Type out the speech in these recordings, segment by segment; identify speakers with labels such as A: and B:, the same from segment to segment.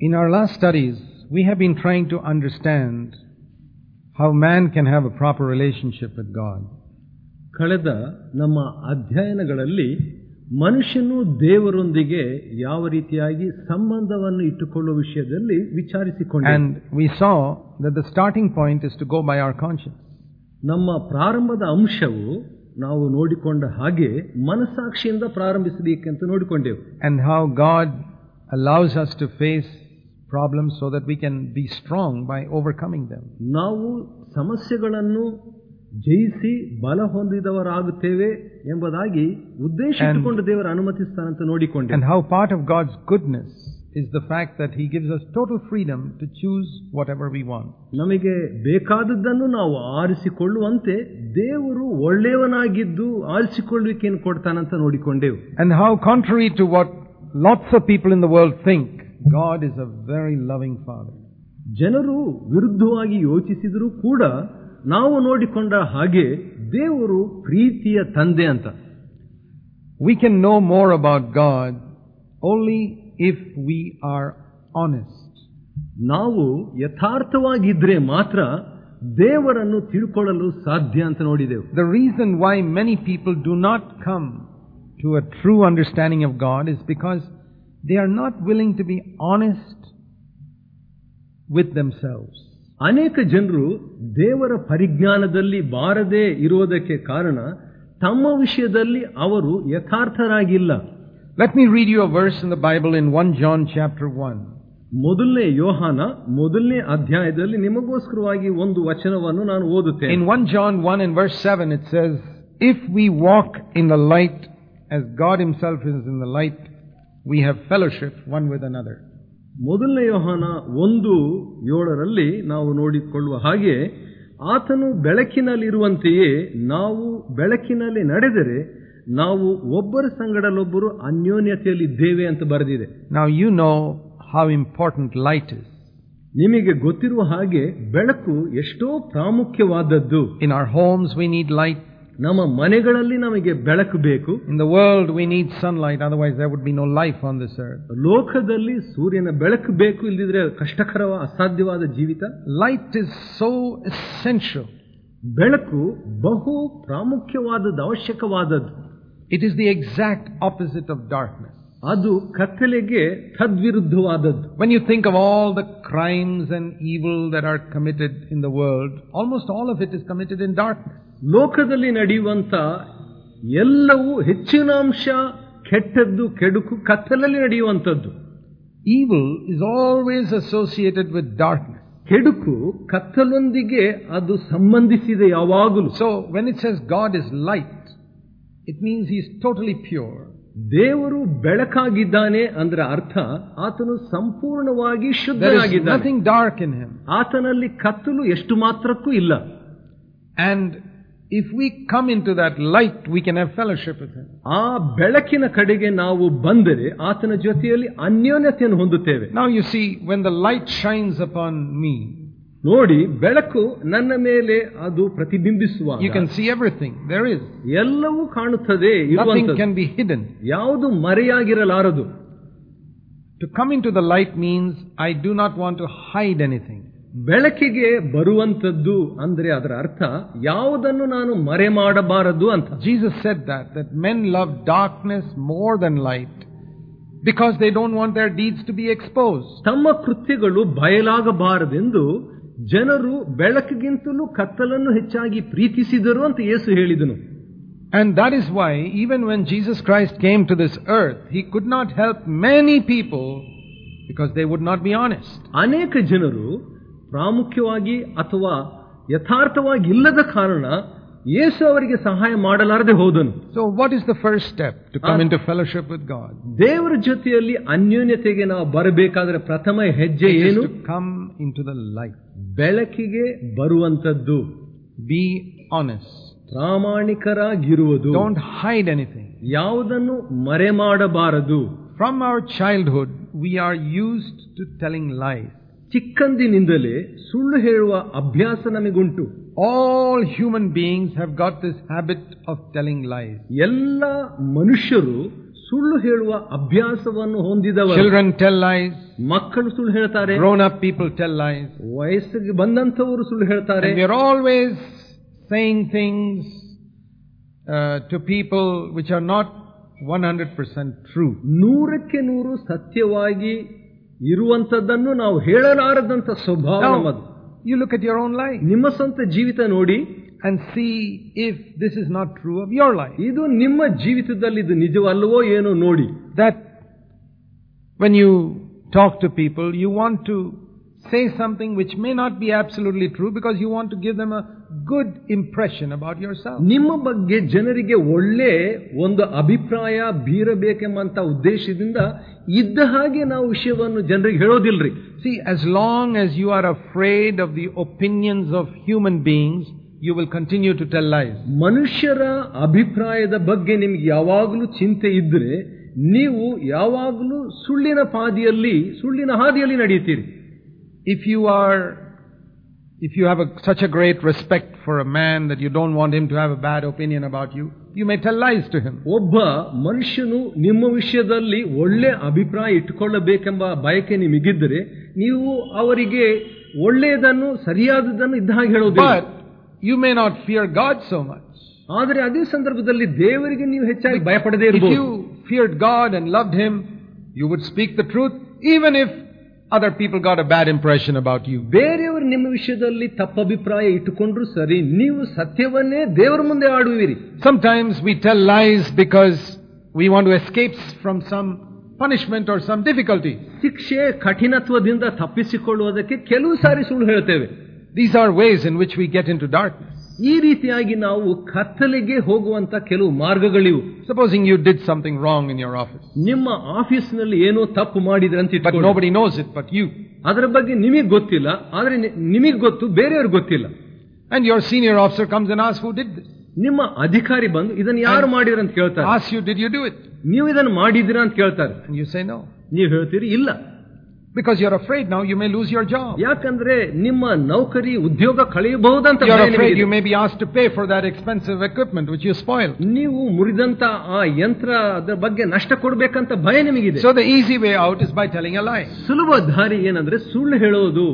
A: In our last studies, we have been trying to understand how man can have a proper relationship with God.
B: ಕಳೆದ ನಮ್ಮ ಅಧ್ಯಯನಗಳಲ್ಲಿ ಮನುಷ್ಯನು ದೇವರೊಂದಿಗೆ ಯಾವ ರೀತಿಯಾಗಿ ಸಂಬಂಧವನ್ನು ಇಟ್ಟುಕೊಳ್ಳುವ ವಿಷಯದಲ್ಲಿ ವಿಚಾರಿಸಿಕೊಂಡ
A: And we saw that the starting point is to go by our conscience.
B: ನಮ್ಮ ಪ್ರಾರಂಭದ ಅಂಶವು ನಾವು ನೋಡಿಕೊಂಡ ಹಾಗೆ ಮನಸ್ಸಾಕ್ಷಿಯಿಂದ ಪ್ರಾರಂಭಿಸಬೇಕೆಂತ ನೋಡಿಕೊಂಡೆವು
A: and how God allows us to face problems so that we can be strong by overcoming them.
B: ನಾವು ಸಮಸ್ಯೆಗಳನ್ನು ಜಯಿಸಿ ಬಲ ಹೊಂದಿದವರಾಗುತ್ತೇವೆ ಎಂಬುದಾಗಿ ಉದ್ದೇಶ
A: And-
B: ಇಟ್ಟುಕೊಂಡು ದೇವರು ಅನುಮತಿಸ್ತಾನಂತ ನೋಡಿಕೊಂಡೆ
A: And how part of God's goodness is the fact that He gives us total freedom to choose whatever we want.
B: ನಮಗೆ ಬೇಕಾದದ್ದನ್ನು ನಾವು ಆರಿಸಿಕೊಳ್ಳುವಂತೆ ದೇವರು ಒಳ್ಳೆಯವನಾಗಿದ್ದು ಆರಿಸಿಕೊಳ್ಳುವಿಕೆಯನ್ನು ಕೊಡ್ತಾನಂತ ನೋಡಿಕೊಂಡೆವು
A: And how, contrary to what lots of people in the world think, God is a very loving Father.
B: ಜನರು ವಿರುದ್ಧವಾಗಿ ಯೋಚಿಸಿದರೂ ಕೂಡ ನಾವು ನೋಡಿಕೊಂಡ ಹಾಗೆ ದೇವರು ಪ್ರೀತಿಯ ತಂದೆ ಅಂತ
A: We can know more about God only if we are honest.
B: ನಾವು ಯಥಾರ್ಥವಾಗಿದ್ರೆ ಮಾತ್ರ ದೇವರನ್ನು ತಿಳ್ಕೊಳ್ಳಲು ಸಾಧ್ಯ ಅಂತ ನೋಡಿದೆವು
A: The reason why many people do not come to a true understanding of God is because they are not willing to be honest with themselves.
B: ಅನೇಕ ಜನರು ದೇವರ ಪರಿಜ್ಞಾನದಲ್ಲಿ ಬಾರದೇ ಇರುವುದಕ್ಕೆ ಕಾರಣ ತಮ್ಮ ವಿಷಯದಲ್ಲಿ ಅವರು ಯಥಾರ್ಥರಾಗಿಲ್ಲ
A: Let me read you a verse in the Bible in 1 John chapter 1.
B: ಮೊದಲನೇ ಯೋಹಾನ ಮೊದಲನೇ ಅಧ್ಯಾಯದಲ್ಲಿ ನಿಮಗೋಸ್ಕರವಾಗಿ ಒಂದು ವಚನವನ್ನು ನಾನು ಓದುತ್ತೇನೆ
A: In 1 John 1 and verse 7 it says, If we walk in the light as God himself is in the light, we have fellowship one with another
B: ಮೊದಲನೇ ಯೋಹಾನ ಒಂದು ಏಳರಲ್ಲಿ ನಾವು ನೋಡಿಕೊಳ್ಳುವ ಹಾಗೆ ಆತನು ಬೆಳಕಿನಲ್ಲಿರುವಂತೆಯೇ ನಾವು ಬೆಳಕಿನಲ್ಲಿ ನಡೆದರೆ ನಾವು ಒಬ್ಬರ ಸಂಗಡಲೊಬ್ಬರು ಅನ್ಯೋನ್ಯತೆಯಲ್ಲಿದ್ದೇವೆ ಅಂತ ಬರೆದಿದೆ.
A: ನಾವು you know how important light is
B: ನಿಮಗೆ ಗೊತ್ತಿರುವ ಹಾಗೆ ಬೆಳಕು ಎಷ್ಟೋ ಪ್ರಾಮುಖ್ಯವಾದದ್ದು.
A: In our homes we need light
B: ನಮ್ಮ ಮನೆಗಳಲ್ಲಿ ನಮಗೆ ಬೆಳಕು ಬೇಕು
A: In the world we need sunlight, otherwise there would be no life on this earth.
B: ಲೋಕದಲ್ಲಿ ಸೂರ್ಯನ ಬೆಳಕು ಬೇಕು ಇಲ್ಲದಿದ್ರೆ ಕಷ್ಟಕರವ ಅಸಾಧ್ಯವಾದ ಜೀವಿತ
A: Light is so essential.
B: ಬೆಳಕು ಬಹು ಪ್ರಾಮುಖ್ಯವಾದದ್ದು ಅವಶ್ಯಕವಾದದ್ದು
A: It is the exact opposite of darkness.
B: ಅದು ಕತ್ತಲೆಗೆ ತದ್ವಿರುದ್ಧವಾದದ್ದು
A: When you think of all the crimes and evil that are committed in the world, almost all of it is committed in darkness.
B: ಲೋಕದಲ್ಲಿ ನಡೆಯುವಂಥ ಎಲ್ಲವೂ ಹೆಚ್ಚಿನ ಅಂಶ ಕೆಟ್ಟದ್ದು ಕೆಡುಕು ಕತ್ತಲಲ್ಲಿ ನಡೆಯುವಂಥದ್ದು.
A: Evil is always associated with darkness
B: ಕೆಡುಕು ಕತ್ತಲೊಂದಿಗೆ ಅದು ಸಂಬಂಧಿಸಿದೆ ಯಾವಾಗಲೂ.
A: So when it says God is light it means is totally pure
B: ದೇವರು ಬೆಳಕಾಗಿದ್ದಾನೆ ಅಂದ್ರೆ ಅರ್ಥ ಆತನು ಸಂಪೂರ್ಣವಾಗಿ ಶುದ್ಧನಾಗಿದ್ದಾನೆ.
A: ಡಾರ್ಕ್ ಇನ್ ಹಿಮ್
B: ಆತನಲ್ಲಿ ಕತ್ತಲು ಎಷ್ಟು ಮಾತ್ರಕ್ಕೂ ಇಲ್ಲ.
A: And if we come into that light, we can have fellowship with Him.
B: ಆ ಬೆಳಕಿನ ಕಡೆಗೆ ನಾವು ಬಂದರೆ ಆತನ ಜೊತೆಯಲ್ಲಿ ಅನ್ಯೋನ್ಯತೆಯನ್ನು ಹೊಂದುತ್ತೇವೆ
A: Now you see, when the light shines upon me,
B: ನೋಡಿ ಬೆಳಕು ನನ್ನ ಮೇಲೆ ಅದು ಪ್ರತಿಬಿಂಬಿಸುವ
A: you can see everything. There is.
B: ಎಲ್ಲವೂ ಕಾಣುತ್ತದೆ
A: Nothing
B: ಇರುವಂಥದ್ದು.
A: can be hidden.
B: ಯಾವುದು ಮರೆಯಾಗಿರಲಾರದು
A: To come into the light means I do not want to hide anything.
B: ಬೆಳಕಿಗೆ ಬರುವಂತದ್ದು ಅಂದ್ರೆ ಅದರ ಅರ್ಥ ಯಾವುದನ್ನು ನಾನು ಮರೆ ಮಾಡಬಾರದು ಅಂತ
A: Jesus said that, that men love darkness more than light because they don't want their deeds to be exposed.
B: ತಮ್ಮ ಕೃತ್ಯಗಳು ಬಯಲಾಗಬಾರದೆಂದು ಜನರು ಬೆಳಕಿಗಿಂತಲೂ ಕತ್ತಲನ್ನು ಹೆಚ್ಚಾಗಿ ಪ್ರೀತಿಸಿದರು ಅಂತ ಯೇಸು ಹೇಳಿದನು
A: And that is why, even when Jesus Christ came to this earth, he could not help many people because they would not be honest.
B: ಅನೇಕ ಜನರು ಪ್ರಾಮುಖ್ಯವಾಗಿ ಅಥವಾ ಯಥಾರ್ಥವಾಗಿ ಇಲ್ಲದ ಕಾರಣ ಯೇಸು ಅವರಿಗೆ ಸಹಾಯ ಮಾಡಲಾರದೆ ಹೋದನು.
A: So what is the first step to come into fellowship with God
B: ದೇವರ ಜೊತೆಯಲ್ಲಿ ಅನ್ಯೋನ್ಯತೆಗೆ ನಾವು ಬರಬೇಕಾದ್ರೆ ಪ್ರಥಮ ಹೆಜ್ಜೆ ಏನು?
A: Come into the life
B: ಬೆಳಕಿಗೆ ಬರುವಂತದ್ದು
A: ಬಿ ಆನೆಸ್ಟ್
B: ಪ್ರಾಮಾಣಿಕರಾಗಿರುವುದು.
A: ಡೋಂಟ್ ಹೈಡ್ ಎನಿಥಿಂಗ್
B: ಯಾವುದನ್ನು ಮರೆ ಮಾಡಬಾರದು
A: from our childhood we are used to telling life
B: ಚಿಕ್ಕಂದಿನಿಂದಲೇ ಸುಳ್ಳು ಹೇಳುವ ಅಭ್ಯಾಸ ನಮಗುಂಟು
A: All human beings have got this habit of telling lies.
B: ಎಲ್ಲ ಮನುಷ್ಯರು ಸುಳ್ಳು ಹೇಳುವ ಅಭ್ಯಾಸವನ್ನು ಹೊಂದಿದವರು
A: Children tell lies.
B: ಮಕ್ಕಳು ಸುಳ್ಳು ಹೇಳ್ತಾರೆ
A: Grown up people tell lies.
B: ವಯಸ್ಸಿಗೆ ಬಂದಂಥವರು ಸುಳ್ಳು ಹೇಳ್ತಾರೆ
A: And we are always saying things uh, to people which are not 100% true.
B: ನೂರಕ್ಕೆ ನೂರು ಸತ್ಯವಾಗಿ ಇರುವಂತದ್ದನ್ನು ನಾವು ಹೇಳಲಾರದಂತ ಸ್ವಭಾವ
A: Now,
B: ನಮ್ಮದು
A: you look at your own life
B: ನಿಮ್ಮ ಸ್ವಂತ ಜೀವಿತ ನೋಡಿ
A: and see if this is not true of your life.
B: ಇದು ನಿಮ್ಮ ಜೀವಿತದಲ್ಲಿ ಇದು ನಿಜವಲ್ಲವೋ ಏನೋ ನೋಡಿ
A: That when you talk to people, you want to say something which may not be absolutely true because you want to give them a good impression about yourself.
B: ನಿಮ್ಮ ಬಗ್ಗೆ ಜನರಿಗೆ ಒಳ್ಳೆ ಒಂದು ಅಭಿಪ್ರಾಯ ಬೀರಬೇಕೆಂಬಂತ ಉದ್ದೇಶದಿಂದ ಇದ್ದ ಹಾಗೆ ನಾವು ವಿಷಯವನ್ನು ಜನರಿಗೆ ಹೇಳೋದಿಲ್ರಿ
A: See, as long as you are afraid of the opinions of human beings, you will continue to tell lies.
B: ಮನುಷ್ಯರ ಅಭಿಪ್ರಾಯದ ಬಗ್ಗೆ ನಿಮ್ಗೆ ಯಾವಾಗಲೂ ಚಿಂತೆ ಇದ್ರೆ ನೀವು ಯಾವಾಗಲೂ ಸುಳ್ಳಿನ ಪಾದಿಯಲ್ಲಿ ಸುಳ್ಳಿನ ಹಾದಿಯಲ್ಲಿ ನಡೆಯುತ್ತೀರಿ
A: If you are, if you have a, such a great respect for a man that you don't want him to have a bad opinion about you, you may tell lies to him.
B: ಒಬ್ಬ ಮನುಷ್ಯನು ನಿಮ್ಮ ವಿಷಯದಲ್ಲಿ ಒಳ್ಳೆ ಅಭಿಪ್ರಾಯ ಇಟ್ಟುಕೊಳ್ಳಬೇಕೆಂಬ ಬಯಕೆ ನಿಮಗಿದ್ದರೆ ನೀವು ಅವರಿಗೆ ಒಳ್ಳೆಯದನ್ನು ಸರಿಯಾದದನ್ನು ಇದ್ದ ಹಾಗೆ ಹೇಳೋದಿಲ್ಲ
A: But you may not fear God so much.
B: ಆದರೆ ಅದೇ ಸಂದರ್ಭದಲ್ಲಿ ದೇವರಿಗೆ ನೀವು ಹೆಚ್ಚಾಗಿ ಭಯಪಡದೇ
A: If
B: ಇರಬಹುದು
A: you feared God and loved Him, you would speak the truth, even if other people got a bad impression about you.
B: ಬೇರೆಯವರು ನಿಮ್ಮ ವಿಷಯದಲ್ಲಿ ತಪ್ಪಭಿಪ್ರಾಯ ಇಟ್ಟುಕೊಂಡ್ರು ಸರಿ ನೀವು ಸತ್ಯವನ್ನೇ ದೇವರ ಮುಂದೆ ಆಡುವಿರಿ
A: Sometimes we tell lies because we want to escape from some punishment or some difficulty.
B: ಶಿಕ್ಷೆ ಕಠಿಣತ್ವದಿಂದ ತಪ್ಪಿಸಿಕೊಳ್ಳುವುದಕ್ಕೆ ಕೆಲವು ಸಾರಿ ಸುಳ್ಳು ಹೇಳ್ತೇವೆ
A: These are ways in which we get into darkness.
B: ಈ ರೀತಿಯಾಗಿ ನಾವು ಕತ್ತಲೆಗೆ ಹೋಗುವಂತ ಕೆಲವು ಮಾರ್ಗಗಳಿವು.
A: Supposing you did something wrong in your office
B: ನಿಮ್ಮ ಆಫೀಸ್ನಲ್ಲಿ ಏನೋ ತಪ್ಪು ಮಾಡಿದ್ರೆ ಅಂತ
A: nobody knows it but you
B: ಅದರ ಬಗ್ಗೆ ನಿಮಗೆ ಗೊತ್ತಿಲ್ಲ ಆದ್ರೆ ನಿಮಗೆ ಗೊತ್ತು ಬೇರೆಯವ್ರಿಗೆ ಗೊತ್ತಿಲ್ಲ.
A: And your senior officer comes and ask who did
B: ನಿಮ್ಮ ಅಧಿಕಾರಿ ಬಂದು ಇದನ್ನ ಯಾರು ಮಾಡಿರ ಅಂತ ಕೇಳ್ತಾರೆ.
A: Ask you did you do it
B: ನೀವು ಇದನ್ನು ಮಾಡಿದಿರಾ ಅಂತ ಕೇಳ್ತಾರೆ.
A: ಯು ಸೇ ನೋ
B: ನೀವು ಹೇಳ್ತೀರಿ ಇಲ್ಲ.
A: Because you're afraid now you may lose your job.
B: ಯಾಕಂದ್ರೆ ನಿಮ್ಮ ನೌಕರಿ ಉದ್ಯೋಗ ಕಳೆಯಬಹುದಂತ
A: You're
B: ಭಯ
A: afraid
B: ನಿಮಗಿದೆ.
A: you may be asked to pay for that expensive equipment which you spoiled.
B: ನೀವು ಮುರಿದಂತ ಆ ಯಂತ್ರ ಅದರ ಬಗ್ಗೆ ನಷ್ಟ ಕೊಡ್ಬೇಕಂತ ಭಯ ನಿಮಗಿದೆ
A: So the easy way out is by telling a lie
B: ಸುಲಭ ದಾರಿ ಏನಂದ್ರೆ ಸುಳ್ಳು ಹೇಳೋದು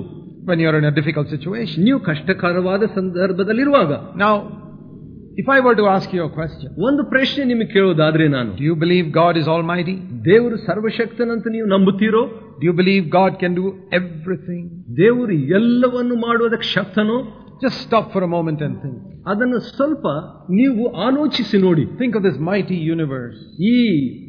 A: when you're in a difficult situation.
B: ನೀವು ಕಷ್ಟಕರವಾದ ಸಂದರ್ಭದಲ್ಲಿರುವಾಗ
A: Now, if I were to ask you a question,
B: ಒಂದು ಪ್ರಶ್ನೆ ನಿಮಗೆ ಕೇಳೋದಾದ್ರೆ ನಾನು
A: do you believe God is almighty?
B: ದೇವರು ಸರ್ವಶಕ್ತನಂತ ನೀವು ನಂಬುತ್ತೀರೋ
A: Do you believe God can do everything?
B: ದೇವರು ಎಲ್ಲವನ್ನು ಮಾಡುವುದಕ್ಕೆ ಶಕ್ತನೋ
A: Just stop for a moment and think.
B: ಅದನ್ನು ಸ್ವಲ್ಪ ನೀವು ಆಲೋಚಿಸಿ ನೋಡಿ
A: Think of this mighty universe.
B: ಈ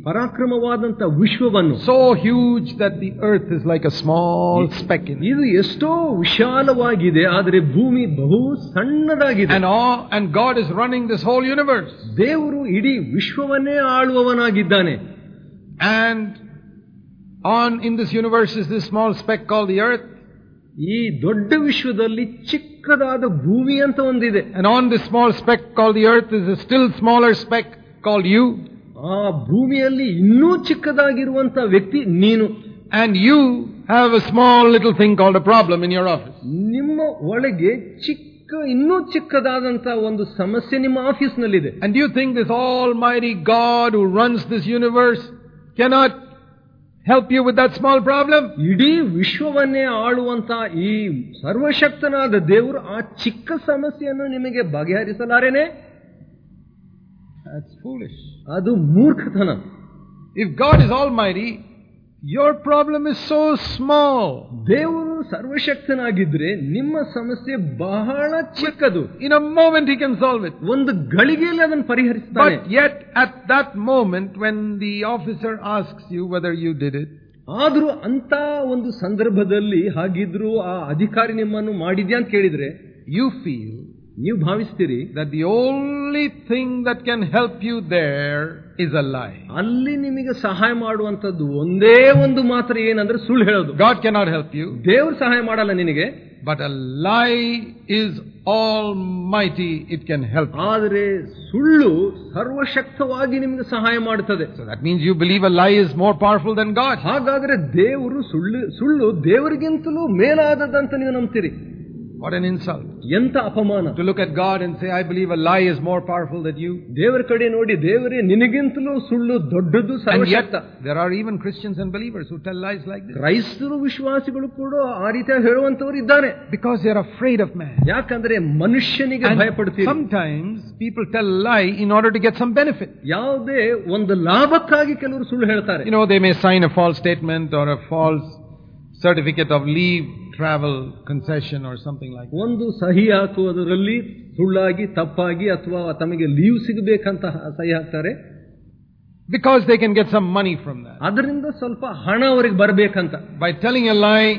B: ಪರಾಕ್ರಮವಾದಂತ ವಿಶ್ವವನ್ನು
A: So huge that the earth is like a small speck in it.
B: ಇದು ಎಷ್ಟೋ ವಿಶಾಲವಾಗಿದೆ ಆದರೆ ಭೂಮಿ ಬಹು ಸಣ್ಣದಾಗಿದೆ
A: And all, and God is running this whole universe.
B: ದೇವರು ಇಡೀ ವಿಶ್ವವನ್ನೇ ಆಳುವವನಾಗಿದ್ದಾನೆ
A: And on in this universe is this small speck called the earth.
B: ಈ ದೊಡ್ಡ ವಿಶ್ವದಲ್ಲಿ ಚಿಕ್ಕದಾದ ಭೂಮಿ ಅಂತ ಒಂದಿದೆ
A: And on this small speck called the earth is a still smaller speck called you.
B: ಆ ಭೂಮಿಯಲ್ಲಿ ಇನ್ನೂ ಚಿಕ್ಕದಾಗಿರುವಂತ ವ್ಯಕ್ತಿ ನೀನು
A: And you have a small little thing called a problem in your office.
B: ನಿಮ್ಮ ಒಳಗೆ ಚಿಕ್ಕ ಇನ್ನೂ ಚಿಕ್ಕದಾದಂತ ಒಂದು ಸಮಸ್ಯೆ ನಿಮ್ಮ ಆಫೀಸ್ನಲ್ಲಿದೆ
A: And do you think this almighty God who runs this universe cannot help you with that small problem?
B: ಇಡೀ ವಿಶ್ವವನ್ನೇ ಆಳುವಂತ ಈ ಸರ್ವಶಕ್ತನಾದ ದೇವರು ಆ ಚಿಕ್ಕ ಸಮಸ್ಯೆಯನ್ನು ನಿಮಗೆ ಬಗೆಹರಿಸಲಾರೇನೆ
A: That's foolish.
B: ಅದು ಮೂರ್ಖತನ
A: If God is almighty, your problem is so small.
B: ದೇವರು ಸರ್ವಶಕ್ತನಾಗಿದ್ರೆ ನಿಮ್ಮ ಸಮಸ್ಯೆ ಬಹಳ ಚಿಕ್ಕದು
A: in a moment he can solve it.
B: ಒಂದು ಗಳಿಗೆಯಲ್ಲಿ ಅದನ್ನು ಪರಿಹರಿಸ್ತಾನೆ
A: yet yet at that moment when the officer asks you whether you did it,
B: ಆದ್ರೂ ಅಂತ ಒಂದು ಸಂದರ್ಭದಲ್ಲಿ ಹಾಗಿದ್ರು ಆ ಅಧಿಕಾರಿ ನಿಮ್ಮನ್ನು ಮಾಡಿದ್ಯಾ ಅಂತ ಕೇಳಿದ್ರೆ
A: you feel
B: ನೀವು ಭಾವಿಸ್ತೀರಿ
A: that the only thing that can help you there is a lie.
B: ಅಲ್ಲಿ ನಿಮಗೆ ಸಹಾಯ ಮಾಡುವಂತದ್ದು ಒಂದೇ ಒಂದು ಮಾತ್ರ ಏನಂದ್ರೆ ಸುಳ್ಳು ಹೇಳೋದು
A: God cannot help you,
B: ದೇವರು ಸಹಾಯ ಮಾಡಲ್ಲ ನಿನಗೆ
A: but a lie is almighty. It can help help
B: ಆದರೆ ಸುಳ್ಳು ಸರ್ವಶಕ್ತವಾಗಿ ನಿಮಗೆ ಸಹಾಯ ಮಾಡುತ್ತದೆ
A: So that means you believe a lie is more powerful than God.
B: ಹಾಗಾದ್ರೆ ದೇವರು ಸುಳ್ಳು ಸುಳ್ಳು ದೇವರಿಗಿಂತಲೂ ಮೇಲಾದದಂತ ನೀವು ನಂಬ್ತೀರಿ
A: What an insult.
B: ಎಂತ ಅಪಮಾನ
A: To look at God and say, I believe a lie is more powerful than you.
B: ದೇವರ ಕಡೆ ನೋಡಿ ದೇವರೇ ನಿನಗಿಂತಲೂ ಸುಳ್ಳು ದೊಡ್ಡದು
A: And yet,
B: ಸರ್ವಶಕ್ತ
A: there are even Christians and believers who tell lies like this.
B: ಕ್ರೈಸ್ತರು ವಿಶ್ವಾಸಿಗಳು ಕೂಡ ಆ ರೀತಿಯಾಗಿ ಹೇಳುವಂತವರು ಇದ್ದಾರೆ
A: Because they are afraid of man.
B: ಯಾಕಂದ್ರೆ ಮನುಷ್ಯನಿಗೆ
A: And
B: ಭಯಪಡ್ತೀರಿ
A: sometimes people tell a lie in order to get some benefit.
B: ಯಾವುದೇ ಒಂದು ಲಾಭಕ್ಕಾಗಿ ಕೆಲವರು ಸುಳ್ಳು ಹೇಳ್ತಾರೆ
A: You know, they may sign a false statement or a false certificate of leave, travel, concession or something like that.
B: ಒಂದು ಸಹಿ ಹಾಕುವುದರಲ್ಲಿ ಸುಳ್ಳಾಗಿ ತಪ್ಪಾಗಿ ಅಥವಾ ತಮಗೆ ಲೀವ್ ಸಿಗಬೇಕಂತ ಸಹಿ ಹಾಕ್ತಾರೆ
A: Because they can get some money from that.
B: ಅದರಿಂದ ಸ್ವಲ್ಪ ಹಣ ಅವರಿಗೆ ಬರಬೇಕಂತ
A: By telling a lie,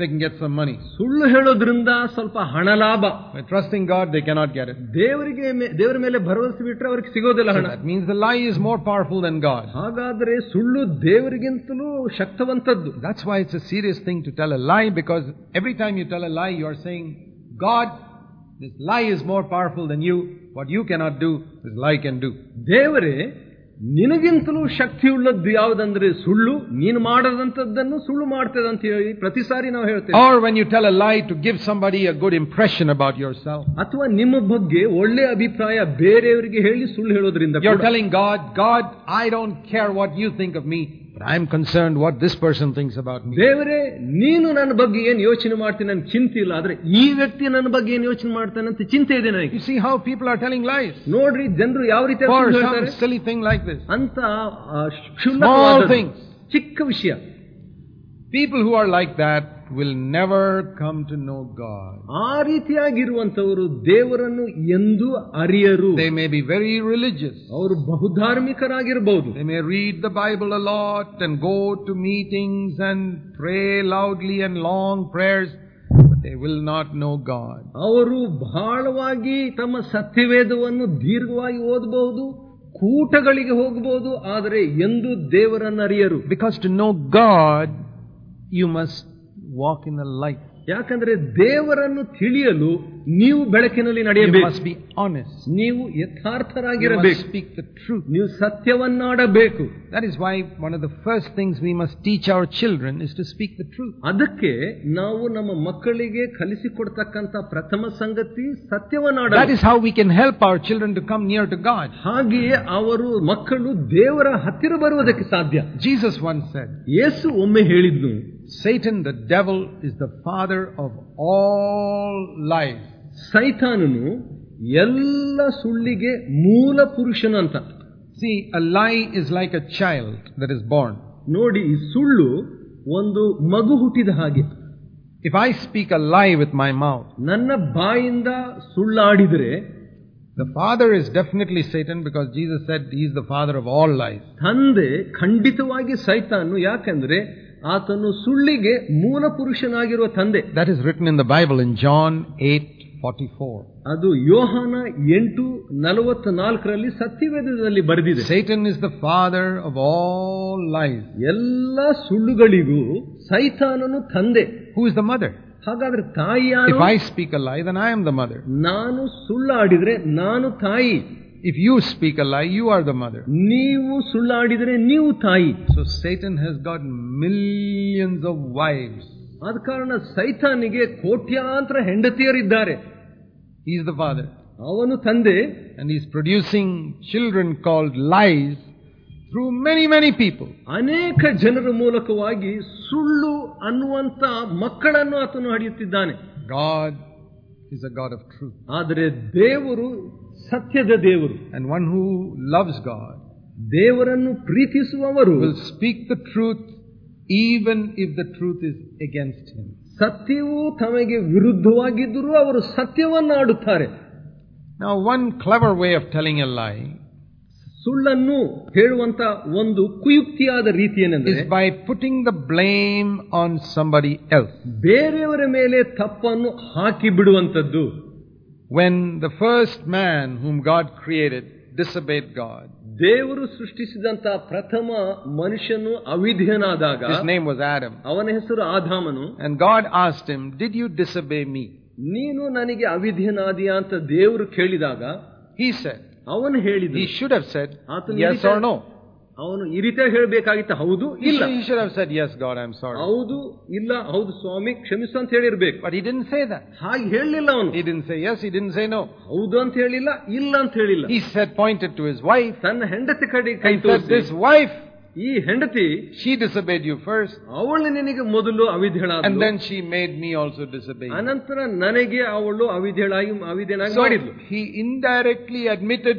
A: they can get some money.
B: ಸುಳ್ಳು ಹೇಳೋದ್ರಿಂದ ಸ್ವಲ್ಪ ಹಣ ಲಾಭ
A: By trusting God, they cannot get it.
B: ದೇವರಿಗೆ ಮೇ- ದೇವರ ಮೇಲೆ ಭರವಸೆ ಬಿಟ್ರೆ ಅವ್ರಿಗೆ ಸಿಗೋದಿಲ್ಲ
A: So
B: ಹಣ
A: that means the lie is more powerful than God.
B: ಹಾಗಾದ್ರೆ ಸುಳ್ಳು ದೇವರಿಗಿಂತಲೂ ಶಕ್ತವಂತದ್ದು
A: That's why it's a serious thing to tell a lie because every time you tell a lie, you are saying, God, this lie is more powerful than you. What you cannot do, this lie can do.
B: ದೇವರೇ ನಿನಗಿಂತಲೂ ಶಕ್ತಿಯುಳ್ಳದ್ದು ಯಾವುದಂದ್ರೆ ಸುಳ್ಳು ನೀನು ಮಾಡದಂತದ್ದನ್ನು ಸುಳ್ಳು ಮಾಡ್ತದೆ ಅಂತ ಹೇಳಿ ಪ್ರತಿ ಸಾರಿ ನಾವು ಹೇಳ್ತೇವೆ
A: Or when you tell a lie to give somebody a good impression about yourself.
B: ಅಥವಾ ನಿಮ್ಮ ಬಗ್ಗೆ ಒಳ್ಳೆ ಅಭಿಪ್ರಾಯ ಬೇರೆಯವರಿಗೆ ಹೇಳಿ ಸುಳ್ಳು ಹೇಳೋದ್ರಿಂದ
A: You're
B: ಕೂಡ
A: telling God, God, I don't care what you think of me, but I'm concerned what this person thinks about me.
B: ದೇವರೇ ನೀನು ನನ್ನ ಬಗ್ಗೆ ಏನ್ ಯೋಚನೆ ಮಾಡ್ತೀನಿ ನನ್ಗೆ ಚಿಂತೆ ಇಲ್ಲ ಆದ್ರೆ ಈ ವ್ಯಕ್ತಿ ನನ್ನ ಬಗ್ಗೆ ಏನ್ ಯೋಚನೆ ಮಾಡ್ತಾನೆ ಅಂತ ಚಿಂತೆ ಇದೆ ನನಗೆ
A: You see how people are telling lies
B: ನೋಡ್ರಿ ಜನರು ಯಾವ ರೀತಿ
A: for
B: ಸುಳ್ಳು
A: some
B: ಹೇಳ್ತಾರೆ
A: silly thing like this.
B: ಅಂತ ಆ,
A: Small
B: ಕ್ಷುಲ್ಲಕವಾದದ್ದು,
A: things.
B: ಚಿಕ್ಕ ವಿಷಯ
A: People who are like that will never come to know God.
B: ಆ ರೀತಿಯಾಗಿರುವಂತವರು ದೇವರನ್ನು ಎಂದೂ ಅರಿಯರು
A: They may be very religious.
B: ಅವರು ಬಹುಧಾರ್ಮಿಕರಾಗಿರಬಹುದು
A: They may read the Bible a lot and go to meetings and pray loudly and long prayers, but they will not know God.
B: ಅವರು ಬಹಳವಾಗಿ ತಮ್ಮ ಸತ್ಯವೇದವನ್ನು ದೀರ್ಘವಾಗಿ ಓದಬಹುದು ಕೂಟಗಳಿಗೆ ಹೋಗಬಹುದು ಆದರೆ ಎಂದು ದೇವರನ್ನು ಅರಿಯರು
A: Because to know God, you must walk in the light
B: ಯಾಕಂದ್ರೆ ದೇವರನ್ನು ತಿಳಿಯಲು ನೀವು ಬೆಳಕಿನಲ್ಲಿ ನಡೆಯಬೇಕು.
A: ಆನೆಸ್ಟ್
B: ನೀವು ಯಥಾರ್ಥರಾಗಿರಬೇಕು
A: ಸ್ಪೀಕ್ ದ ಟ್ರೂತ್
B: ನೀವು ಸತ್ಯವನ್ನಾಡಬೇಕು.
A: That is why one of the first things we must teach our children is to speak the truth
B: ಅದಕ್ಕೆ ನಾವು ನಮ್ಮ ಮಕ್ಕಳಿಗೆ ಕಲಿಸಿಕೊಡ್ತಕ್ಕಂತ ಪ್ರಥಮ ಸಂಗತಿ ಸತ್ಯವನ್ನಾಡ that
A: is how we can help our children to come near to God
B: ಹಾಗೆಯೇ ಅವರು ಮಕ್ಕಳು ದೇವರ ಹತ್ತಿರ ಬರುವುದಕ್ಕೆ ಸಾಧ್ಯ.
A: ಜೀಸಸ್ ಒನ್ ಸರ್
B: ಯೇಸು ಒಮ್ಮೆ ಹೇಳಿದ್ನು
A: Satan, the devil, is the father of all lies.
B: ಸೈತಾನನು ಎಲ್ಲ ಸುಳ್ಳಿಗೆ ಮೂಲ ಪುರುಷನು ಅಂತ
A: See, a lie is like a child that is born.
B: ನೋಡಿ ಈ ಸುಳ್ಳು ಒಂದು ಮಗು ಹುಟ್ಟಿದ ಹಾಗೆ
A: If I speak a lie with my mouth,
B: ನನ್ನ ಬಾಯಿಂದ ಸುಳ್ಳಾಡಿದರೆ
A: the father is definitely Satan because Jesus said he is the father of all lies.
B: ತಂದೆ ಖಂಡಿತವಾಗಿ ಸೈತಾನು ಯಾಕಂದ್ರೆ ಆತನು ಸುಳ್ಳಿಗೆ ಮೂಲ ಪುರುಷನಾಗಿರುವ ತಂದೆ
A: That is written in the Bible in John 8:44.
B: ಅದು ಯೋಹಾನ ಎಂಟು ನಲವತ್ನಾಲ್ಕರಲ್ಲಿ ಸತ್ಯವೇದದಲ್ಲಿ ಬರೆದಿದೆ
A: Satan is the father of all lies.
B: ಎಲ್ಲ ಸುಳ್ಳುಗಳಿಗೂ ಸೈತಾನನು ತಂದೆ
A: Who is the mother?
B: ಹಾಗಾದ್ರೆ ತಾಯಿ ಯಾರು?
A: If I speak a lie, then I am the mother.
B: ನಾನು ಸುಳ್ಳಾಡಿದ್ರೆ ನಾನು ತಾಯಿ
A: If you speak a lie, you are the mother.
B: ನೀವು ಸುಳ್ಳಾಡಿದ್ರೆ ನೀವು ತಾಯಿ
A: So Satan has got millions of wives.
B: ಆದ ಕಾರಣ ಸೈತಾನಿಗೆ ಕೋಟ್ಯಾಂತರ ಹೆಂಡತಿಯರಿದ್ದಾರೆ
A: He is the father.
B: ಅವನು ತಂದೆ
A: And he's producing children called lies through many, many people.
B: ಅನೇಕ ಜನರ ಮೂಲಕವಾಗಿ ಸುಳ್ಳು ಅನ್ನುವಂತ ಮಕ್ಕಳನ್ನು ಆತನು ಹಡಿಯುತ್ತಿದ್ದಾನೆ
A: God is a God of truth.
B: ಆದರೆ ದೇವರು ಸತ್ಯದ ದೇವರು.
A: And one who loves God
B: ದೇವರನ್ನು ಪ್ರೀತಿಸುವವರು.
A: Will speak the truth even if the truth is against him
B: ಸತ್ಯವು ತಮಗೆ ವಿರುದ್ಧವಾಗಿದ್ದರೂ ಅವರು ಸತ್ಯವನ್ನು
A: ಆಡುತ್ತಾರೆ ನಾವು one clever way of telling a lie
B: ಸುಳ್ಳನ್ನು ಹೇಳುವಂತ ಒಂದು ಕುಯುಕ್ತಿಯಾದ ರೀತಿ ಏನಂದ್ರೆ
A: by putting the blame on somebody else
B: ಬೇರೆಯವರ ಮೇಲೆ ತಪ್ಪನ್ನು ಹಾಕಿ ಬಿಡುವಂತದ್ದು
A: When the first man whom God created disobeyed God,
B: ದೇವರು ಸೃಷ್ಟಿಸಿದಂತ ಪ್ರಥಮ ಮನುಷ್ಯನು ಅವಿಧೇಯನಾದಾಗ
A: his name was Adam,
B: ಅವನ ಹೆಸರು ಆದಾಮನು
A: and God asked him, Did you disobey me?
B: ನೀನು ನನಗೆ ಅವಿಧೇಯನಾದಿಯಾ ಅಂತ ದೇವರು ಕೇಳಿದಾಗ
A: He said,
B: ಅವನು ಹೇಳಿದ
A: He should have said,
B: ಆತನು
A: Yes
B: ಹೇಳಿದ-
A: or no.
B: ಅವನು ಈ ರೀತಿಯಾಗಿ ಹೇಳಬೇಕಾಗಿತ್ತು ಹೌದು
A: He
B: ಇಲ್ಲ
A: should, he should have said, Yes, God, I'm sorry.
B: ಹೌದು ಇಲ್ಲ ಹೌದು ಸ್ವಾಮಿ ಕ್ಷಮಿಸು ಅಂತ ಹೇಳಿರ್ಬೇಕು
A: But he didn't say that.
B: ಹಾಗೆ ಹೇಳಲಿಲ್ಲ ಅವನು
A: He didn't say yes, he didn't say no.
B: ಹೌದು ಅಂತ ಹೇಳಿಲ್ಲ ಇಲ್ಲ ಅಂತ ಹೇಳಿಲ್ಲ
A: He said, pointed to his wife,
B: ತನ್ನ ಹೆಂಡತಿ ಕಡೆ ಕೈ
A: and said, This
B: ತೋರಿಸಿ
A: wife,
B: ಈ ಹೆಂಡತಿ
A: she disobeyed you first,
B: ಅವಳು ನಿನಗೆ ಮೊದಲು ಅವಿಧೇಳಾದಳು
A: and then she made me also disobey you.
B: ಅನಂತರ ನನಗೆ ಅವಳು ಅವಿಧೇಳಾಗಿ ಅವಿಧೇಳಾಗಿ
A: So
B: ಮಾಡಿದ್ಲು
A: he indirectly admitted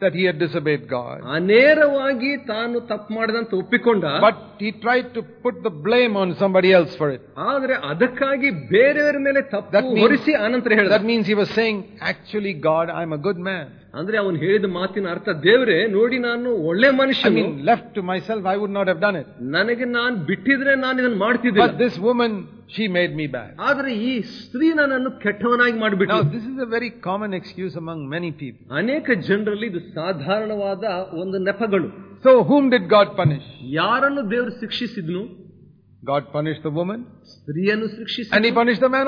A: that he had disobeyed God.
B: ಅನೇರವಾಗಿ ತಾನು ತಪ್ಪು ಮಾಡದಂತ ಒಪ್ಪಿಕೊಂಡ
A: But he tried to put the blame on somebody else for it.
B: ಆದ್ರೆ ಅದಕ್ಕಾಗಿ ಬೇರೆಯವರ ಮೇಲೆ
A: That
B: ತಪ್ಪು
A: means-
B: ಹೊರಿಸಿ ಅನಂತರ ಹೇಳಿದ
A: That means he was saying, actually, God, I'm a good man.
B: ಅಂದ್ರೆ ಅವನು ಹೇಳಿದ ಮಾತಿನ ಅರ್ಥ ದೇವ್ರೆ ನೋಡಿ ನಾನು ಒಳ್ಳೆ ಮನುಷ್ಯನು.
A: Left to myself I would not have done it
B: ನನಗೆ ನಾನು ಬಿಟ್ಟಿದ್ರೆ ನಾನು ಇದನ್ನು
A: ಮಾಡ್ತಿದ್ದೆ this woman she made me bad
B: ಆದ್ರೆ ಈ ಸ್ತ್ರೀ ನನ್ನನ್ನು ಕೆಟ್ಟವನಾಗಿ ಮಾಡಿಬಿಟ್ಟು
A: this is a very common excuse among many people
B: ಅನೇಕ ಜನರಲ್ಲಿ ಇದು ಸಾಧಾರಣವಾದ ಒಂದು ನೆಪಗಳು.
A: So whom did God punish
B: ಯಾರನ್ನು ದೇವರು ಶಿಕ್ಷಿಸಿದ್ನು
A: God punished the woman.
B: ಸ್ತ್ರೀಯನ್ನು
A: ಶಿಕ್ಷಿಸಿ
B: And
A: he punished the man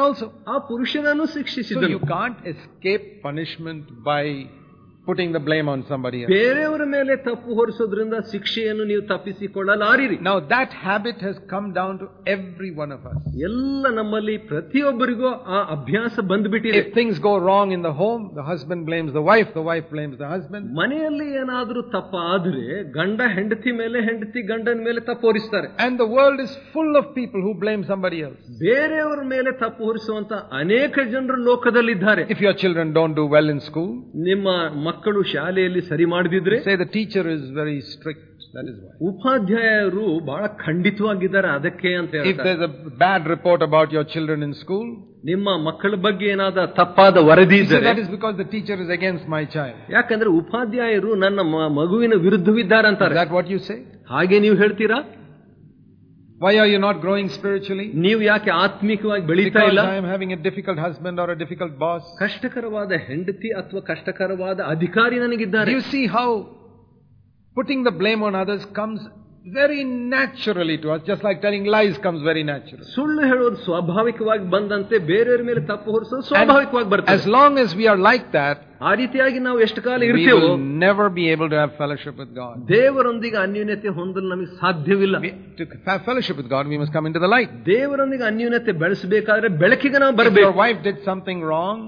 B: ಆ ಪುರುಷನನ್ನು ಶಿಕ್ಷಿಸಿದನು.
A: So you can't escape punishment putting the blame on somebody else.
B: ಬೇರೆಯವರ ಮೇಲೆ ತಪ್ಪು ಹೊರಿಸೋದ್ರಿಂದ ಶಿಕ್ಷೆಯನ್ನು ನೀವು ತಪ್ಪಿಸಿಕೊಳ್ಳಲಾರಿರಿ
A: Now, that habit has come down to every one of us.
B: ಎಲ್ಲ ನಮ್ಮಲ್ಲಿ ಪ್ರತಿಯೊಬ್ಬರಿಗೂ ಆ ಅಭ್ಯಾಸ ಬಂದ್ಬಿಟ್ಟಿದೆ
A: If things go wrong in the home, the husband blames the wife, the wife blames the husband.
B: ಮನೆಯಲ್ಲಿ ಏನಾದ್ರೂ ತಪ್ಪಾದ್ರೆ ಗಂಡ ಹೆಂಡತಿ ಮೇಲೆ ಹೆಂಡತಿ ಗಂಡನ ಮೇಲೆ ತಪ್ಪು ಹೊರಿಸ್ತಾರೆ
A: And the world is full of people who blame somebody else.
B: ಬೇರೆಯವರ ಮೇಲೆ ತಪ್ಪು ಹೊರಿಸುವಂತ ಅನೇಕ ಜನರು ಲೋಕದಲ್ಲಿದ್ದಾರೆ
A: If your children don't do well in school,
B: ನಿಮ್ಮ ಮಕ್ಕಳು ಮಕ್ಕಳು ಶಾಲೆಯಲ್ಲಿ ಸರಿ ಮಾಡದಿದ್ರೆ
A: say the teacher is very strict
B: ಉಪಾಧ್ಯಾಯರು ಬಹಳ ಖಂಡಿತವಾಗಿದ್ದಾರೆ ಅದಕ್ಕೆ ಅಂತ
A: bad report about your children in school
B: ನಿಮ್ಮ ಮಕ್ಕಳ ಬಗ್ಗೆ ಏನಾದ ತಪ್ಪಾದ ವರದಿ
A: because the teacher is against my child
B: ಯಾಕಂದ್ರೆ ಉಪಾಧ್ಯಾಯರು ನನ್ನ ಮಗುವಿನ ವಿರುದ್ಧವಿದ್ದಾರೆ ಅಂತಾರೆ
A: ವಾಟ್ ಯು ಸೇ
B: ಹಾಗೆ ನೀವು ಹೇಳ್ತೀರಾ?
A: Why are you not growing spiritually?
B: ನೀವು ಯಾಕೆ ಆತ್ಮಿಕವಾಗಿ ಬೆಳೀತಾ
A: Because
B: ಇಲ್ಲ
A: I am having a difficult husband or a difficult boss.
B: ಕಷ್ಟಕರವಾದ ಹೆಂಡತಿ ಅಥವಾ ಕಷ್ಟಕರವಾದ ಅಧಿಕಾರಿ ನನಗಿದ್ದಾರೆ
A: Do you see how putting the blame on others comes very naturally to us, just like telling lies comes very naturally.
B: ಸುಳ್ಳು ಹೇಳೋದು ಸ್ವಾಭಾವಿಕವಾಗಿ ಬಂದಂತೆ ಬೇರೆಯವರ ಮೇಲೆ ತಪ್ಪು ಹೊರಿಸೋದು ಸ್ವಾಭಾವಿಕವಾಗಿ
A: As
B: ಬರ್ತದೆ
A: long as we are like that,
B: ಆ ರೀತಿಯಾಗಿ ನಾವು ಎಷ್ಟು ಕಾಲ
A: we
B: ಇರ್ತೇವೋ
A: will never be able to have fellowship with God.
B: ದೇವರೊಂದಿಗೆ ಅನ್ಯೂನ್ಯತೆ ಹೊಂದಲು ನಮಗೆ ಸಾಧ್ಯವಿಲ್ಲ
A: We, to have fellowship with God, we must come into the light.
B: ದೇವರೊಂದಿಗೆ ಅನ್ಯೂನ್ಯತೆ ಬೆಳೆಸಬೇಕಾದ್ರೆ ಬೆಳಕಿಗೆ ನಾವು
A: If your
B: ಬರಬೇಕು
A: wife did something wrong,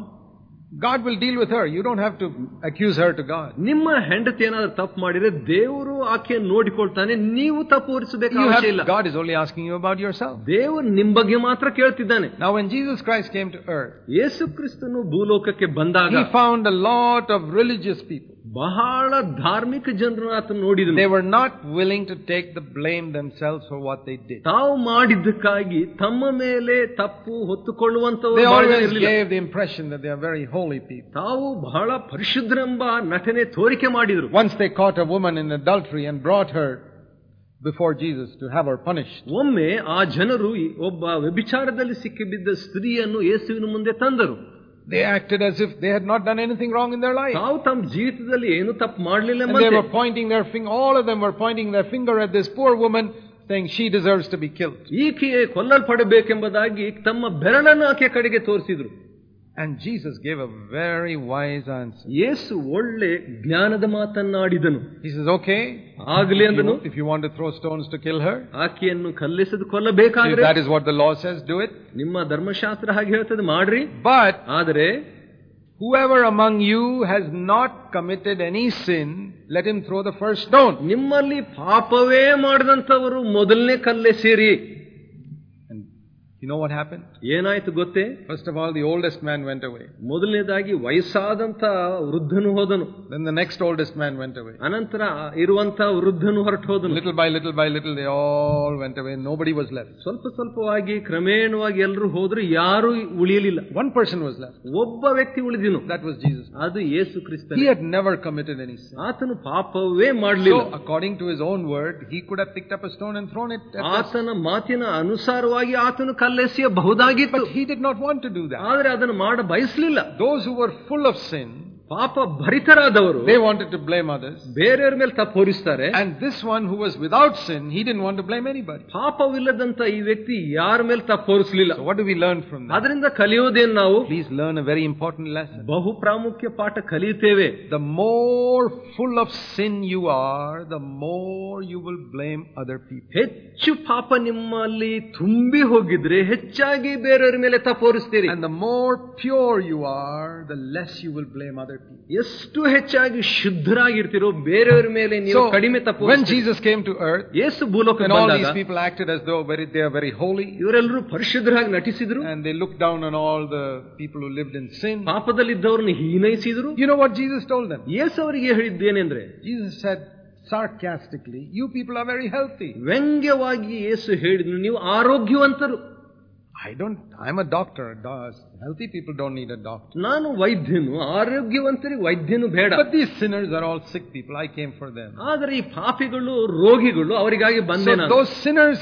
A: God will deal with her. You don't have to accuse her to God.
B: ನಿಮ್ಮ ಹೆಂಡತಿ ಏನಾದ್ರೂ ತಪ್ಪು ಮಾಡಿದ್ರೆ ದೇವರು ಆಕೆಯನ್ನು ನೋಡಿಕೊಳ್ತಾನೆ ನೀವು ತಪ್ಪು ಹೊರಿಸಬೇಕು
A: You
B: ಅವಶ್ಯ ಇಲ್ಲ
A: have, God is only asking you about yourself.
B: ದೇವರು ನಿಮ್ ಬಗ್ಗೆ ಮಾತ್ರ ಕೇಳ್ತಿದ್ದಾನೆ
A: Now, when Jesus Christ came to earth,
B: ಯೇಸು ಕ್ರಿಸ್ತನು ಭೂಲೋಕಕ್ಕೆ ಬಂದಾಗ
A: he found a lot of religious people.
B: ಬಹಳ ಧಾರ್ಮಿಕ ಜನರನ್ನು ಆತ ನೋಡಿದನು
A: They were not willing to take the blame themselves for what they did.
B: ತಾವು ಮಾಡಿದ್ದಕ್ಕಾಗಿ ತಮ್ಮ ಮೇಲೆ ತಪ್ಪು
A: They
B: ಹೊತ್ತುಕೊಳ್ಳುವಂತವರು ಬಹಳ ಜನ
A: always
B: ಇರಲಿಲ್ಲ
A: gave the impression that they are very holy people.
B: ತಾವು ಬಹಳ ಪರಿಶುದ್ಧರೆಂಬ ನಟನೆ ತೋರಿಕೆ ಮಾಡಿದರು
A: Once they caught a woman in adultery and brought her before Jesus to have her punished.
B: ಒಮ್ಮೆ ಆ ಜನರು ಈ ಒಬ್ಬ ವ್ಯಭಿಚಾರದಲ್ಲಿ ಸಿಕ್ಕಿಬಿದ್ದ ಸ್ತ್ರೀಯನ್ನು ಯೇಸುವಿನ ಮುಂದೆ ತಂದರು
A: They acted as if they had not done anything wrong in their life.
B: ತಾವು ತಮ್ಮ ಜೀವಿತದಲ್ಲಿ ಏನು ತಪ್ಪು ಮಾಡಲಿಲ್ಲ
A: And they were pointing their finger, all of them were pointing their finger at this poor woman, saying she deserves to be killed.
B: ಈಕೆಯೇ ಕೊಲ್ಲಲ್ಪಡಬೇಕೆಂಬುದಾಗಿ ತಮ್ಮ ಬೆರಳನ್ನು ಆಕೆ ಕಡೆಗೆ ತೋರಿಸಿದ್ರು
A: And Jesus gave a very wise answer.
B: ಯೇಸು ಒಳ್ಳೆ ಜ್ಞಾನದ ಮಾತನ್ನಾಡಿದನು
A: He says, okay,
B: ಆಗಲಿ
A: if
B: ಅಂದನು
A: you, if you want to throw stones to kill her,
B: ಆಕೆಯನ್ನು ಕಲ್ಲೆಸೆದು
A: if
B: ಕೊಲ್ಲಬೇಕಾದ್ರೆ
A: that is what the law says, do it.
B: ನಿಮ್ಮ ಧರ್ಮಶಾಸ್ತ್ರ ಹಾಗೆ ಹೇಳ್ತದೆ ಮಾಡ್ರಿ
A: But
B: ಆದರೆ
A: whoever among you has not committed any sin, let him throw the first stone.
B: ನಿಮ್ಮಲ್ಲಿ ಪಾಪವೇ ಮಾಡದಂತವರು ಮೊದಲನೇ ಕಲ್ಲೆಸೇರಿ
A: And you know what happened?
B: ಏನಾಯ್ತು ಗೊತ್ತೇ
A: First of all, the oldest man went away.
B: ಮೊದಲನೇದಾಗಿ ವಯಸ್ಸಾದಂತ ವೃದ್ಧನು ಹೋದನು
A: Then the next oldest man went away.
B: ಅನಂತರ ಇರುವಂತ ವೃದ್ಧನು ಹೊರಟು ಹೋದನು
A: Little by little by little, they all went away. Nobody was left.
B: ಸ್ವಲ್ಪ ಸ್ವಲ್ಪವಾಗಿ ಕ್ರಮೇಣವಾಗಿ ಎಲ್ಲರೂ ಹೋದ್ರು ಯಾರು ಉಳಿಯಲಿಲ್ಲ
A: One person was left.
B: ಒಬ್ಬ ವ್ಯಕ್ತಿ ಉಳಿದಿನು
A: That was Jesus.
B: ಅದು ಯೇಸು ಕ್ರಿಸ್ತನೇ
A: He had never committed any sin.
B: ಆತನು ಪಾಪವೇ ಮಾಡಲಿಲ್ಲ
A: So, according to his own word, he could have picked up a stone and thrown it at us.
B: ಆತನ ಮಾತಿನ ಅನುಸಾರವಾಗಿ ಆತನು ಕಲ್ಲೆಸೆಯಬಹುದಾಗಿತ್ತು
A: But he did not want to do that.
B: ಆದ್ರೆ ಅದನ್ನು ಮಾಡ ಬಯಸಲಿಲ್ಲ
A: Those who were full of sin,
B: ಪಾಪ ಭರಿತರಾದವರು
A: They wanted to blame others.
B: ಬೇರೆಯವ್ರ ಮೇಲೆ ತಪ್ಪು ಹೊರಿಸ್ತಾರೆ
A: And this one who was without sin, he didn't want to blame anybody.
B: ಪಾಪವಿಲ್ಲದಂತ ಈ ವ್ಯಕ್ತಿ ಯಾರ ಮೇಲೆ ತಪ್ಪು ಹೊರಿಸಲಿಲ್ಲ
A: So what do we learn from that?
B: ಅದರಿಂದ ಕಲಿಯೋದೇನು ನಾವು
A: Please learn a very important lesson.
B: ಬಹು ಪ್ರಾಮುಖ್ಯ ಪಾಠ ಕಲಿಯುತ್ತೇವೆ
A: The more full of sin you are, the more you will blame other people.
B: ಹೆಚ್ಚು ಪಾಪ ನಿಮ್ಮಲ್ಲಿ ತುಂಬಿ ಹೋಗಿದ್ರೆ ಹೆಚ್ಚಾಗಿ ಬೇರೆಯವ್ರ ಮೇಲೆ ತಪ್ಪು ಹೊರಿಸ್ತೀರಿ
A: And the more pure you are, the less you will blame other people.
B: ಎಷ್ಟು ಹೆಚ್ಚಾಗಿ ಶುದ್ಧರಾಗಿರ್ತೀರೋ ಬೇರೆಯವ್ರ ಮೇಲೆ ನೀವು
A: So,
B: ಕಡಿಮೆ ತಪ್ಪು
A: when
B: ಹೊರಿಸ್ತೀರಿ.
A: Jesus came to earth,
B: ಯೇಸು ಭೂಲೋಕ
A: and all
B: ಬಂದಾಗ
A: these people acted as though very, they are very holy,
B: ಇವರೆಲ್ಲರೂ ಪರಿಶುದ್ಧರಾಗಿ ನಟಿಸಿದ್ರು
A: and they looked down on all the people who lived in sin.
B: ಪಾಪದಲ್ಲಿದ್ದವ್ರನ್ನ ಹೀನೈಸಿದ್ರು
A: You know what Jesus told them?
B: ಯೇಸು ಅವರಿಗೆ ಹೇಳಿದ್ದೇನೆಂದ್ರೆ
A: Jesus said sarcastically, You people are very healthy.
B: ವ್ಯಂಗ್ಯವಾಗಿ ಯೇಸು ಹೇಳಿದ್ರು ನೀವು ಆರೋಗ್ಯವಂತರು
A: I don't, I'm a doctor. Do- Healthy people don't need a doctor.
B: ನಾನು ವೈದ್ಯನು ಆರೋಗ್ಯವಂತರಿಗೆ ವೈದ್ಯನು ಬೇಡ
A: But these sinners are all sick people. I came for them.
B: ಆದರೆ ಈ ಪಾಪಿಗಳು ರೋಗಿಗಳು ಅವರಿಗಾಗಿ ಬಂದೆ
A: So
B: ನಾನು
A: those sinners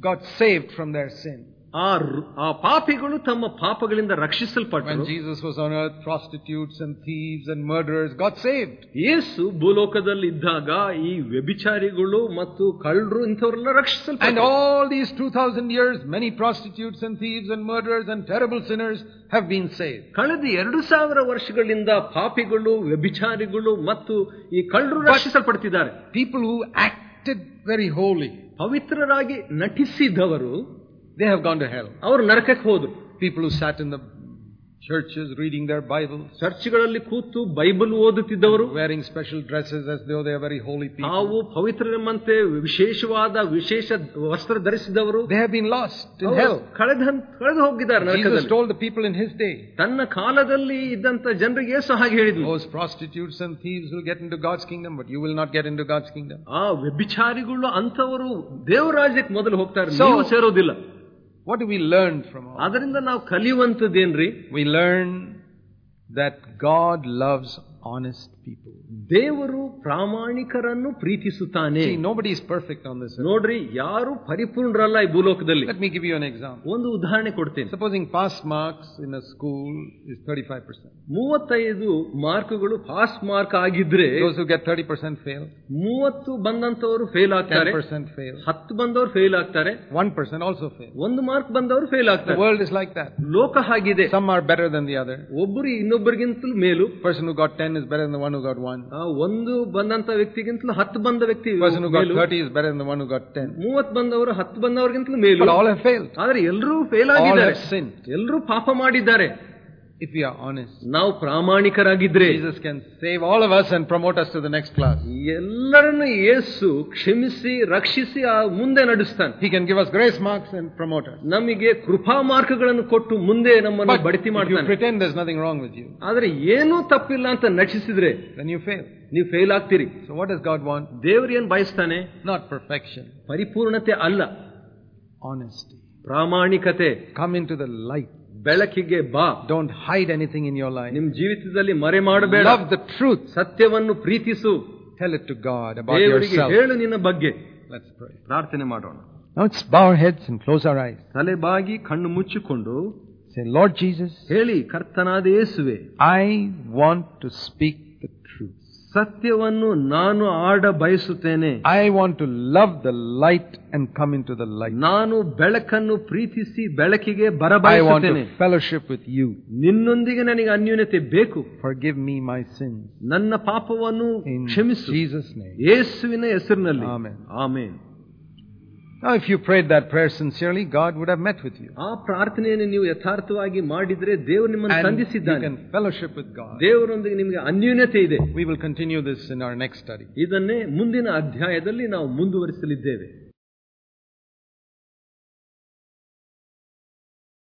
A: got saved from their sin.
B: ಆ ರು- ಆ ಪಾಪಿಗಳು ತಮ್ಮ ಪಾಪಗಳಿಂದ
A: When
B: ರಕ್ಷಿಸಲ್ಪಟ್ಟರು
A: Jesus was on earth, prostitutes and thieves and murderers got saved.
B: ಯೇಸು ಭೂಲೋಕದಲ್ಲಿ ಇದ್ದಾಗ ಈ ವ್ಯಭಿಚಾರಿಗಳು ಮತ್ತು ಕಳ್ಳರು ಇಂಥವರೆಲ್ಲ
A: And
B: ರಕ್ಷಿಸಲ್ಪಟ್ಟರು
A: all these 2000 years, many prostitutes and thieves and murderers and terrible sinners have been saved.
B: ಕಳೆದ ಎರಡು ಸಾವಿರ ವರ್ಷಗಳಿಂದ ಪಾಪಿಗಳು ವ್ಯಭಿಚಾರಿಗಳು ಮತ್ತು ಈ ಕಳ್ಳರು ರಕ್ಷಿಸಲ್ಪಡ್ತಿದ್ದಾರೆ
A: People who acted very holy,
B: ಪವಿತ್ರರಾಗಿ ನಟಿಸಿದವರು
A: they have gone to hell.
B: ಅವರು ನರಕಕ್ಕೆ ಹೋದ್ರು
A: People who sat in the churches reading their Bibles,
B: ಚರ್ಚ್ಗಳಲ್ಲಿ ಕೂತು Bible ಓದುತ್ತಿದ್ದವರು
A: wearing special dresses as though they are very holy people.
B: ತಾವು ಪವಿತ್ರರೆಂಬಂತೆ ವಿಶೇಷವಾದ ವಿಶೇಷ ವಸ್ತ್ರ ಧರಿಸಿದವರು
A: They have been lost in
B: ಅವರು
A: hell.
B: ಕಳೆದ ಕಳೆದು ಹೋಗಿದ್ದಾರೆ
A: Jesus
B: ನರಕದಲ್ಲಿ
A: told the people in his day,
B: ತನ್ನ ಕಾಲದಲ್ಲಿ ಇದ್ದಂತ ಜನರಿಗೆ ಯೇಸು ಹಾಗೆ ಹೇಳಿದ್ನು
A: those prostitutes and thieves will get into God's kingdom, but you will not get into God's kingdom.
B: ಆ ವ್ಯಭಿಚಾರಿಗಳು ಅಂತವರು ದೇವರಾಜ್ಯಕ್ಕೆ ಮೊದಲು ಹೋಗ್ತಾರೆ
A: So-
B: ನೀವು ಸೇರೋದಿಲ್ಲ
A: What do we learn from all?
B: ಅದರಿಂದ ನಾವು ಕಲಿಯುವಂತದ್ದೇನ್ರಿ
A: We learn that God loves honest people.
B: ದೇವರು ಪ್ರಾಮಾಣಿಕರನ್ನು ಪ್ರೀತಿಸುತ್ತಾನೆ
A: See, nobody is perfect on this earth.
B: ನೋಡ್ರಿ ಯಾರು ಪರಿಪೂರ್ಣರಲ್ಲ ಈ ಭೂಲೋಕದಲ್ಲಿ
A: Let me give you an example.
B: ಒಂದು ಉದಾಹರಣೆ ಕೊಡ್ತೇನೆ
A: Supposing pass marks in a school is 35%.
B: ಮೂವತ್ತೈದು ಮಾರ್ಕ್ಗಳು ಪಾಸ್ ಮಾರ್ಕ್ ಆಗಿದ್ರೆ
A: Those who get 30% fail,
B: ಮೂವತ್ತು ಬಂದಂತವರು ಫೇಲ್ ಆಗ್ತಾರೆ
A: 10% fail,
B: ಹತ್ತು ಬಂದವರು ಫೇಲ್ ಆಗ್ತಾರೆ
A: 1% also fail.
B: ಒಂದು ಮಾರ್ಕ್ ಬಂದವರು ಫೇಲ್
A: The
B: ಆಗ್ತಾರೆ
A: world is like that.
B: ಲೋಕ ಹಾಗಿದೆ
A: Some are better than the other.
B: ಒಬ್ಬರು ಇನ್ನೊಬ್ಬರಿಗಿಂತಲೂ ಮೇಲು
A: Person who got 10 Ness better than the one who got 1
B: ಆ ಒಂದು ಬಂದಂತ ವ್ಯಕ್ತಿಗಿಂತಲೂ 10 ಬಂದ ವ್ಯಕ್ತಿ ಮೇಲ್.
A: 30 ಇಸ್ ಬೆಟರ್ ದನ್ ದಿ
B: ಆದ್ರೆ ಎಲ್ಲರೂ ಫೇಲ್ ಆಗಿದ್ದಾರೆ.
A: All sinned.
B: ಎಲ್ಲರೂ ಪಾಪ ಮಾಡಿದ್ದಾರೆ.
A: If we are honest,
B: ನಾವು ಪ್ರಾಮಾಣಿಕರಾಗಿದ್ರೆ
A: Jesus can save all of us and promote us to the next class.
B: ಎಲ್ಲರನ್ನು ಯೇಸು ಕ್ಷಮಿಸಿ ರಕ್ಷಿಸಿ ಆ ಮುಂದೆ ನಡೆಸ್ತಾನೆ
A: He can give us grace marks and promote us.
B: ನಮಗೆ ಕೃಪಾ ಮಾರ್ಕಗಳನ್ನು ಕೊಟ್ಟು ಮುಂದೆ ನಮ್ಮನ್ನು
A: But
B: ಬಡ್ತಿ
A: if you
B: ಮಾಡ್ತಾನೆ
A: pretend there's nothing wrong with you,
B: ಆದ್ರೆ ಏನೂ ತಪ್ಪಿಲ್ಲ ಅಂತ ನಟಿಸಿದ್ರೆ
A: then you fail.
B: ನೀವು ಫೇಲ್ ಆಗ್ತೀರಿ
A: So what does God want?
B: ದೇವ್ರು ಏನ್ ಬಯಸ್ತಾನೆ
A: Not perfection,
B: ಪರಿಪೂರ್ಣತೆ ಅಲ್ಲ
A: honesty.
B: ಪ್ರಾಮಾಣಿಕತೆ
A: Come into the light.
B: ಬೆಳಕಿಗೆ ಬಾ
A: Don't hide anything in your life.
B: ನಿಮ್ ಜೀವಿತದಲ್ಲಿ ಮರೆ ಮಾಡಬೇಡ
A: Love the truth.
B: ಸತ್ಯವನ್ನು ಪ್ರೀತಿಸು
A: Tell it to God about
B: ದೇವರಿಗೆ
A: yourself.
B: ಹೇಳು ನಿನ್ನ ಬಗ್ಗೆ
A: Let's pray.
B: ಪ್ರಾರ್ಥನೆ ಮಾಡೋಣ
A: Now let's bow our heads and close our eyes.
B: ತಲೆ ಬಾಗಿ ಕಣ್ಣು ಮುಚ್ಚಿಕೊಂಡು
A: Say, Lord Jesus,
B: ಹೇಳಿ ಕರ್ತನಾದ ಯೇಸುವೆ
A: I want to speak the truth.
B: ಸತ್ಯವನ್ನು ನಾನು ಆಡ ಬಯಸುತ್ತೇನೆ.
A: I want to love the light and come into the light
B: ನಾನು ಬೆಳಕನ್ನು ಪ್ರೀತಿಸಿ ಬೆಳಕಿಗೆ ಬರಬಯಸುತ್ತೇನೆ
A: ಫೆಲೋಶಿಪ್ ವಿತ್ ಯು
B: ನಿನ್ನೊಂದಿಗೆ ನನಗೆ ಅನ್ಯೂನ್ಯತೆ ಬೇಕು.
A: Forgive me my sin
B: ನನ್ನ ಪಾಪವನ್ನು ಕ್ಷಮಿಸು.
A: ಜೀಸಸ್
B: ಯೇಸುವಿನ ಹೆಸರಿನಲ್ಲಿ.
A: Amen
B: amen.
A: Now, if you prayed that prayer sincerely, God would have met with you.
B: ಆ ಪ್ರಾರ್ಥನೆಯನ್ನು ನೀವು ಯಥಾರ್ಥವಾಗಿ ಮಾಡಿದ್ರೆ ದೇವರು ನಿಮ್ಮನ್ನು
A: And you
B: ಸಂಧಿಸಿದ್ದಾನೆ
A: can fellowship with God.
B: ದೇವರೊಂದಿಗೆ ನಿಮಗೆ ಅನ್ಯೂನ್ಯತೆ ಇದೆ
A: We will continue this in our next study.
B: ಇದನ್ನೇ ಮುಂದಿನ ಅಧ್ಯಾಯದಲ್ಲಿ ನಾವು ಮುಂದುವರಿಸಲಿದ್ದೇವೆ